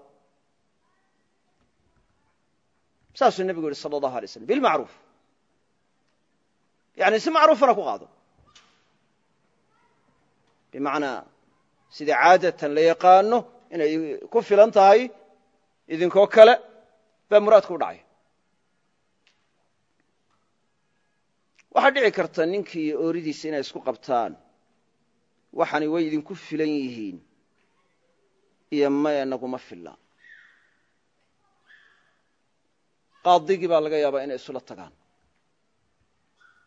Speaker 1: saasuu nebigu yidhi sala allahu alay slam bilmacruuf. yani si macruufana ku qaado. bimacnaa sida caadatan la yaqaano inay ku filan tahay idinkoo kale baa muraadku u dhacay waxaa dhici karta ninkii iyo ooridiisa inay isku qabtaan. Waxani way idinku filan yihiin. Iyo maya naguma filla. Qaadigii baa laga yaabaa inay isula tagaan.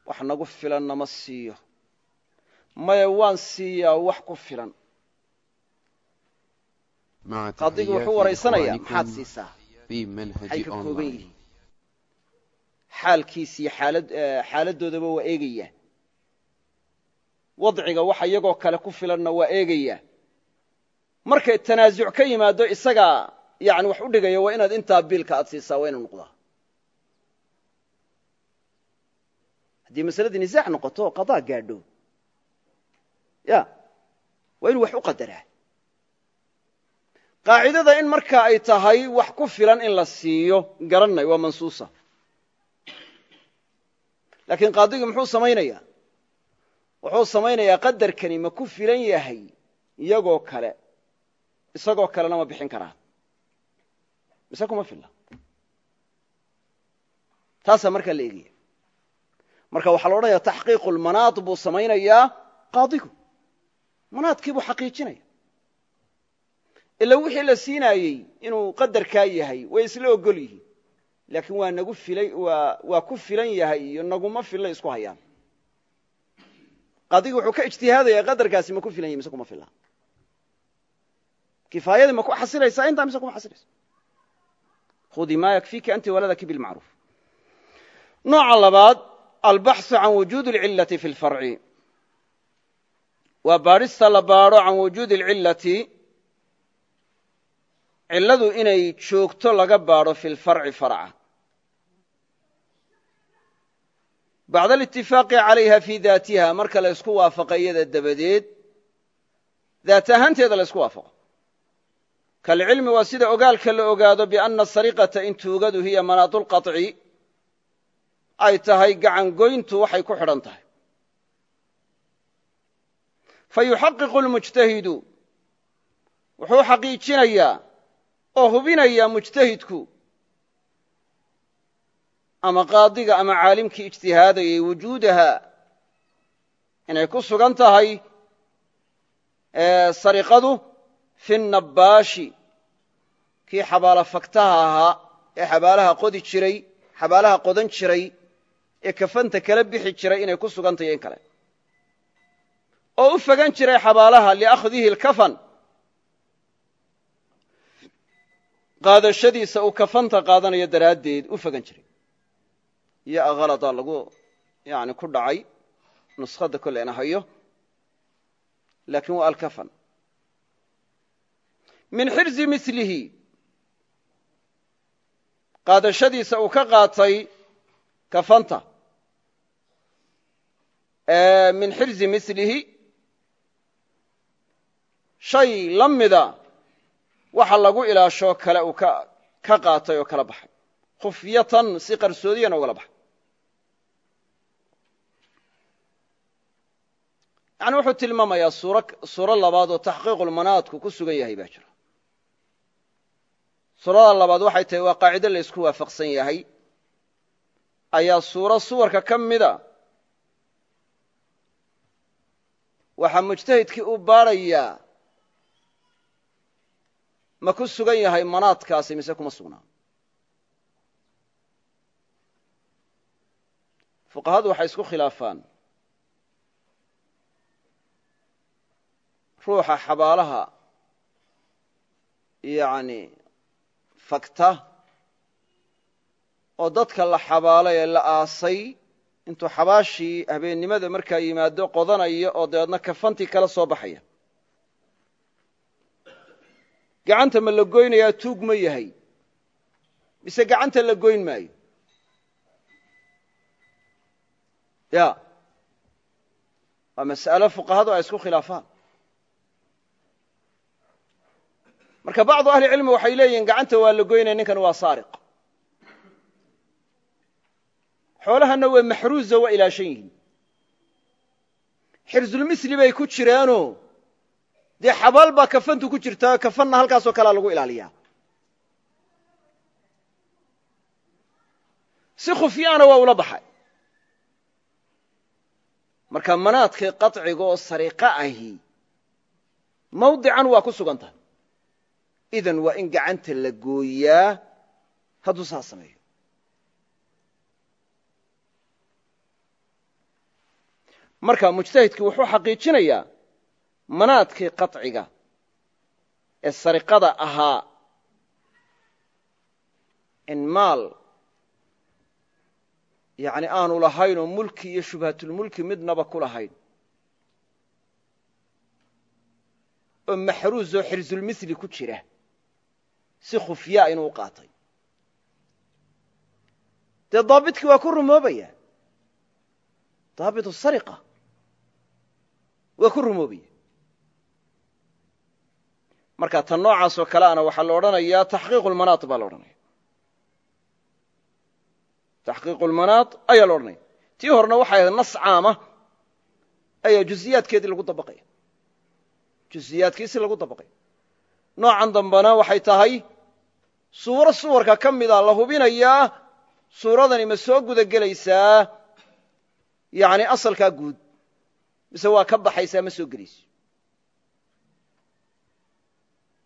Speaker 1: Wax nagu filan nama siiyo. Maya waan siiyaa wax ku filan. Qaadigii wuxuu waraysanayaa maxaad siisaa? maxay ka kooban yihiin xaalkiis iyo xaaladdoodaba waa eegayaa wadciga waxa iyagoo kale ku filanna waa eegayaa markay tanaasuc ka yimaado isagaa yani wax u dhigaya waa inaad intaa biilka aad siisaa waa inu noqdaa. Haddii masaladii nisaax noqoto qadaa gaadho. Ya waa inu wax u qadaraa. Qaacidada in marka ay tahay wax ku filan in la siiyo garanay waa mansuusa laakiin qaadigii muxuu samaynayaa? Wuxuu samaynayaa qadarkani ma ku filan yahay iyagoo kale. Isagoo kalena ma bixin karaa mise kuma filla taasaa markaa la eegaya. Marka waxaa la odhanaya taxqiiqu lmanaad buu samaynayaa qaadigu. Manaadkii buu xaqiijinaya. Ila wixii la siinaayey inuu qadarkaa yahay way isla ogol yihiin laakiin waa nagu filay waa ku filan yahay iyo naguma filla isku hayaan qaadigi wuxuu ka ijtihaadaya qadarkaasi ma ku filan yahy mise kuma filla kifaayadii ma ku xasilaysaa intaa mise kuma xasilaysa khudii ma yakfiiki anti waladaki bilmacruuf nooca labaad albaxu can wujuudi اlcilati fi اlfarci waa baadhista la baadho can wujuudi اlcilati cilladu inay joogto laga baadho fi lfarci farca bacda alitifaaqi calayha fii daatiha marka la ysku waafaqa iyada dabadeed daat ahaanteeda la ysku waafaqo. Kalcilmi waa sida ogaalka la ogaado biana sariqata in tuugadu hiya manaadu lqaطci ay tahay gacangoyntu waxay ku xidhan tahay. Fayuxaqiqu lmujtahidu wuxuu xaqiijinayaa oo hubinaya mujtahidku ama qaadiga ama caalimkii ijtihaadayay wujuudaha inay ku sugan tahay sariqadu fi nabaashi kii xabaala faktaha ahaa ee xabaalaha qodi jiray xabaalaha qodan jiray ee kafanta kala bixi jiray inay ku sugantayo in kale. Oo u fagan jiray xabaalaha liakhdihi lkafan qaadashadiisa uu kafanta qaadanayo daraaddeed u fagan jiray. Iyo akhalada lagu yani ku dhacay nuskhadda kolleena hayo laakiin waa alkafan. Min xirzi milihi qaadashadiisa uu ka qaatay kafanta. Min xirzi milihi shay la mida waxa lagu ilaashoo kale uu ka qaatay oo kala baxay. Khufyatan si qarsoodiyana ugala baxay. Yani wuxuu tilmaamayaa suuro labaad oo taxqiiqulmanaadku ku sugan yahay baa jira. Suurada labaad waxay tahay waa qaacido la ysku waafaqsan yahay. Ayaa suuro suwarka ka mida waxaa mujtahidkii u baarayaa ma ku sugan yahay manaadkaasi mise kuma sugnaa? Fuqahadu waxay isku khilaafaan. Ruuxa xabaalaha yani fakta oo dadka la xabaalay ee la aasay intuu xabaashii habeennimada markaa yimaado qodanaya oo dabeedna kafantii kala soo baxaya gacanta ma la goynayaa tuug ma yahay. Mise gacanta la goyn maayo. Ya. Waa mas'alo fuqahadu ay isku khilaafaan. Marka bacdu ahli cilmi waxay leeyihiin gacanta waa la goynaya ninkan waa saariq. Xoolahanna waa maxruuzo waa ilaashan yihiin. Xirzulmisli bay ku jireenoo dee xabaal baa kafantu ku jirtaa? Kafanna halkaasoo kalea lagu ilaaliyaa. Si khufyaana waa ula baxay. Marka manaadkii qaciga oo sariqa ahi mawdican waa ku sugan tahay. Idan waa in gacanta la gooyaa hadduu saa sameeyo. Marka mujtahidkii wuxuu xaqiijinayaa manaadkii qaciga ee sariqada ahaa in maal yani aanu lahayn oo mulki iyo shubhatulmulki midnaba ku lahayn. Oo maxruuz oo xirzulmisli ku jira si khufyaa inuu qaatay. Dee daabidkii waa ku rumoobaya? Daabit sariqa waa ku rumoobaya marka tan noocaasoo kale ana waxaa la odhanayaa taxqiiqu lmanaad baa la odhanaya lmanaad ayaa la odhanaya tii horena waxay ahayd nas caama ayaa juziyaadkeedii lagu dabaqaya. Juziyaadkiisi lagu dabaqaya. Noocan dambena waxay tahay suuro suwarka ka mida la hubinayaa suuradani ma soo guda gelaysaa yani asalkaa guud mise waa ka baxaysaa ma soo gelayso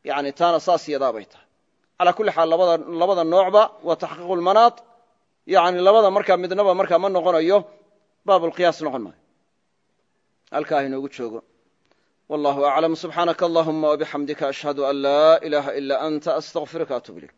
Speaker 1: yani taana saas yadaa bay tahay. Calaa kulli xaal labada noocba waa taxqiiqu lmanaad yani labada markaa midnaba markaa ma noqonayo baabulqiyaas noqon maayo. Halkaa inoogu joogo. Wallahu aclam subxaanaka allahuma wabixamdika ashhadu an laa ilaaha ila anta astaqfiruka atub ilayk